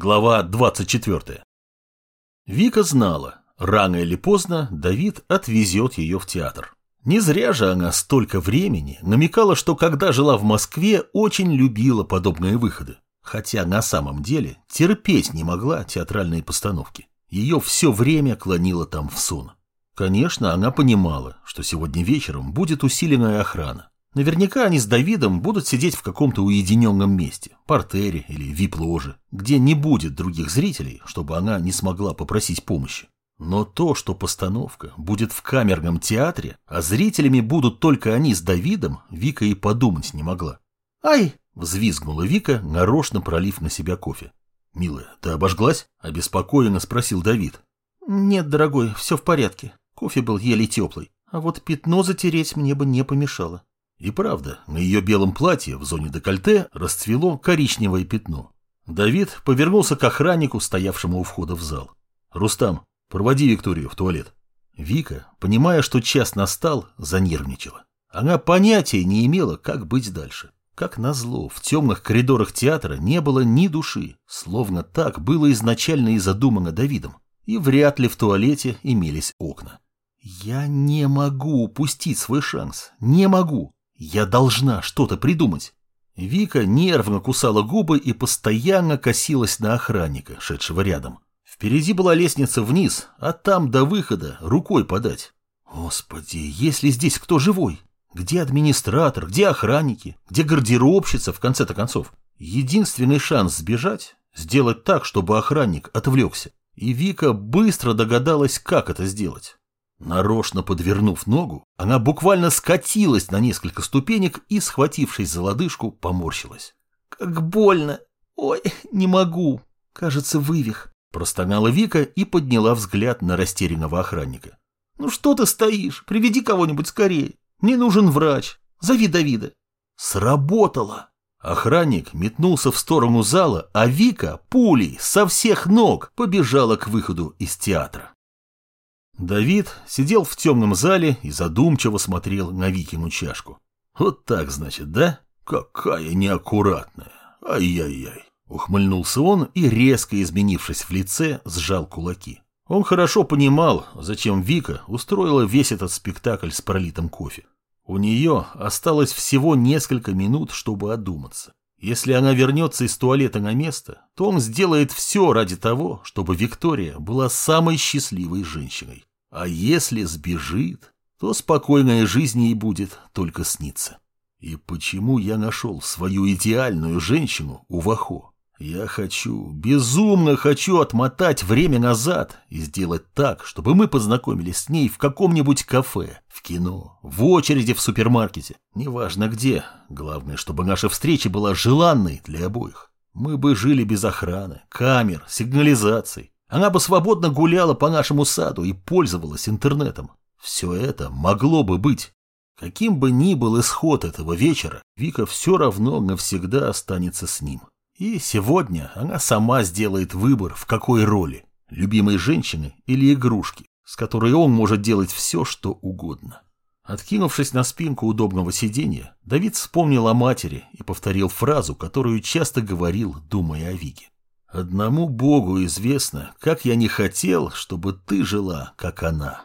Глава 24. Вика знала, рано или поздно Давид отвезет ее в театр. Не зря же она столько времени намекала, что когда жила в Москве, очень любила подобные выходы. Хотя на самом деле терпеть не могла театральные постановки. Ее все время клонило там в сон. Конечно, она понимала, что сегодня вечером будет усиленная охрана. Наверняка они с Давидом будут сидеть в каком-то уединенном месте, портере или вип-ложе, где не будет других зрителей, чтобы она не смогла попросить помощи. Но то, что постановка будет в камерном театре, а зрителями будут только они с Давидом, Вика и подумать не могла. «Ай!» – взвизгнула Вика, нарочно пролив на себя кофе. «Милая, ты обожглась?» – обеспокоенно спросил Давид. «Нет, дорогой, все в порядке. Кофе был еле теплый. А вот пятно затереть мне бы не помешало». И правда, на ее белом платье в зоне декольте расцвело коричневое пятно. Давид повернулся к охраннику, стоявшему у входа в зал. «Рустам, проводи Викторию в туалет». Вика, понимая, что час настал, занервничала. Она понятия не имела, как быть дальше. Как назло, в темных коридорах театра не было ни души, словно так было изначально и задумано Давидом. И вряд ли в туалете имелись окна. «Я не могу упустить свой шанс. Не могу. Я должна что-то придумать. Вика нервно кусала губы и постоянно косилась на охранника, шедшего рядом. Впереди была лестница вниз, а там до выхода рукой подать. Господи, если здесь кто живой? Где администратор, где охранники, где гардеробщица, в конце-то концов? Единственный шанс сбежать – сделать так, чтобы охранник отвлекся. И Вика быстро догадалась, как это сделать. Нарочно подвернув ногу, она буквально скатилась на несколько ступенек и, схватившись за лодыжку, поморщилась. «Как больно! Ой, не могу! Кажется, вывих!» Простонала Вика и подняла взгляд на растерянного охранника. «Ну что ты стоишь? Приведи кого-нибудь скорее! Мне нужен врач! Зови Давида!» Сработало! Охранник метнулся в сторону зала, а Вика пулей со всех ног побежала к выходу из театра. Давид сидел в темном зале и задумчиво смотрел на Викину чашку. «Вот так, значит, да? Какая неаккуратная! Ай-яй-яй!» Ухмыльнулся он и, резко изменившись в лице, сжал кулаки. Он хорошо понимал, зачем Вика устроила весь этот спектакль с пролитым кофе. У нее осталось всего несколько минут, чтобы одуматься. Если она вернется из туалета на место, то он сделает все ради того, чтобы Виктория была самой счастливой женщиной. А если сбежит, то спокойная жизнь ей будет только сниться. И почему я нашел свою идеальную женщину у Вахо? Я хочу, безумно хочу отмотать время назад и сделать так, чтобы мы познакомились с ней в каком-нибудь кафе, в кино, в очереди в супермаркете. Неважно где, главное, чтобы наша встреча была желанной для обоих. Мы бы жили без охраны, камер, сигнализаций. Она бы свободно гуляла по нашему саду и пользовалась интернетом. Все это могло бы быть. Каким бы ни был исход этого вечера, Вика все равно навсегда останется с ним. И сегодня она сама сделает выбор, в какой роли – любимой женщины или игрушки, с которой он может делать все, что угодно. Откинувшись на спинку удобного сиденья, Давид вспомнил о матери и повторил фразу, которую часто говорил, думая о Вике. Одному Богу известно, как я не хотел, чтобы ты жила, как она.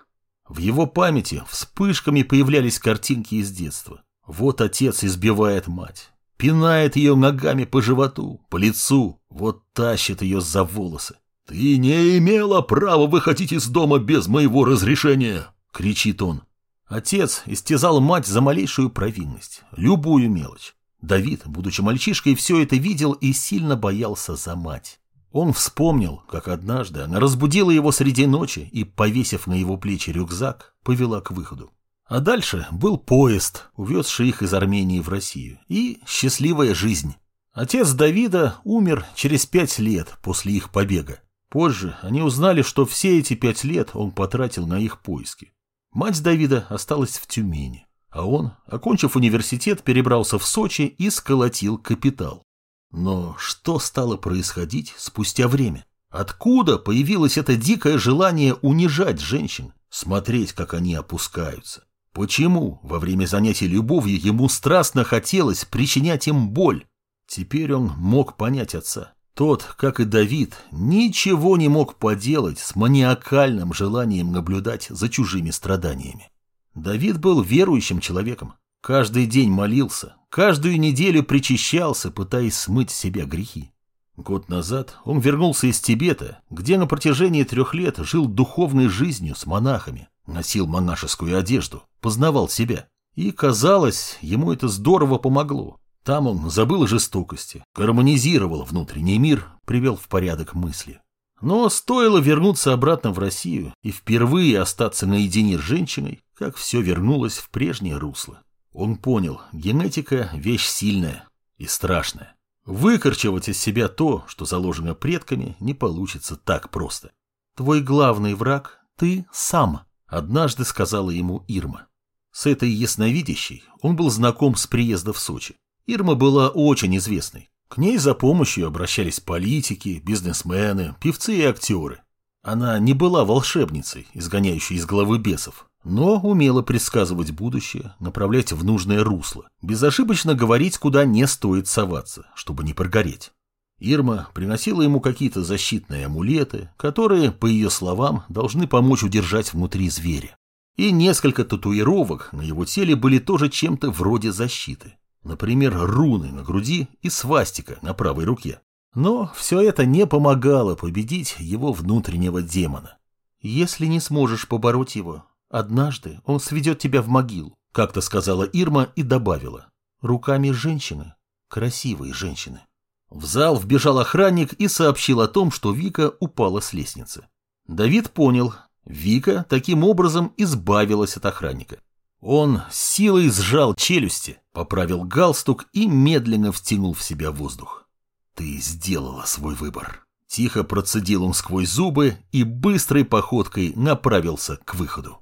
В его памяти вспышками появлялись картинки из детства. Вот отец избивает мать, пинает ее ногами по животу, по лицу, вот тащит ее за волосы. «Ты не имела права выходить из дома без моего разрешения!» — кричит он. Отец истязал мать за малейшую провинность, любую мелочь. Давид, будучи мальчишкой, все это видел и сильно боялся за мать. Он вспомнил, как однажды она разбудила его среди ночи и, повесив на его плечи рюкзак, повела к выходу. А дальше был поезд, увезший их из Армении в Россию, и счастливая жизнь. Отец Давида умер через пять лет после их побега. Позже они узнали, что все эти пять лет он потратил на их поиски. Мать Давида осталась в Тюмени. А он, окончив университет, перебрался в Сочи и сколотил капитал. Но что стало происходить спустя время? Откуда появилось это дикое желание унижать женщин, смотреть, как они опускаются? Почему во время занятий любовью ему страстно хотелось причинять им боль? Теперь он мог понять отца. Тот, как и Давид, ничего не мог поделать с маниакальным желанием наблюдать за чужими страданиями. Давид был верующим человеком. Каждый день молился, каждую неделю причащался, пытаясь смыть с себя грехи. Год назад он вернулся из Тибета, где на протяжении трех лет жил духовной жизнью с монахами, носил монашескую одежду, познавал себя. И, казалось, ему это здорово помогло. Там он забыл о жестокости, гармонизировал внутренний мир, привел в порядок мысли. Но стоило вернуться обратно в Россию и впервые остаться наедине с женщиной, как все вернулось в прежнее русло. Он понял, генетика – вещь сильная и страшная. Выкорчевать из себя то, что заложено предками, не получится так просто. «Твой главный враг – ты сам», – однажды сказала ему Ирма. С этой ясновидящей он был знаком с приезда в Сочи. Ирма была очень известной. К ней за помощью обращались политики, бизнесмены, певцы и актеры. Она не была волшебницей, изгоняющей из головы бесов, но умела предсказывать будущее, направлять в нужное русло, безошибочно говорить, куда не стоит соваться, чтобы не прогореть. Ирма приносила ему какие-то защитные амулеты, которые, по ее словам, должны помочь удержать внутри зверя. И несколько татуировок на его теле были тоже чем-то вроде защиты. Например, руны на груди и свастика на правой руке. Но все это не помогало победить его внутреннего демона. Если не сможешь побороть его, однажды он сведет тебя в могилу, как-то сказала Ирма и добавила. Руками женщины, красивой женщины. В зал вбежал охранник и сообщил о том, что Вика упала с лестницы. Давид понял, Вика таким образом избавилась от охранника. Он силой сжал челюсти, поправил галстук и медленно втянул в себя воздух. «Ты сделала свой выбор». Тихо процедил он сквозь зубы и быстрой походкой направился к выходу.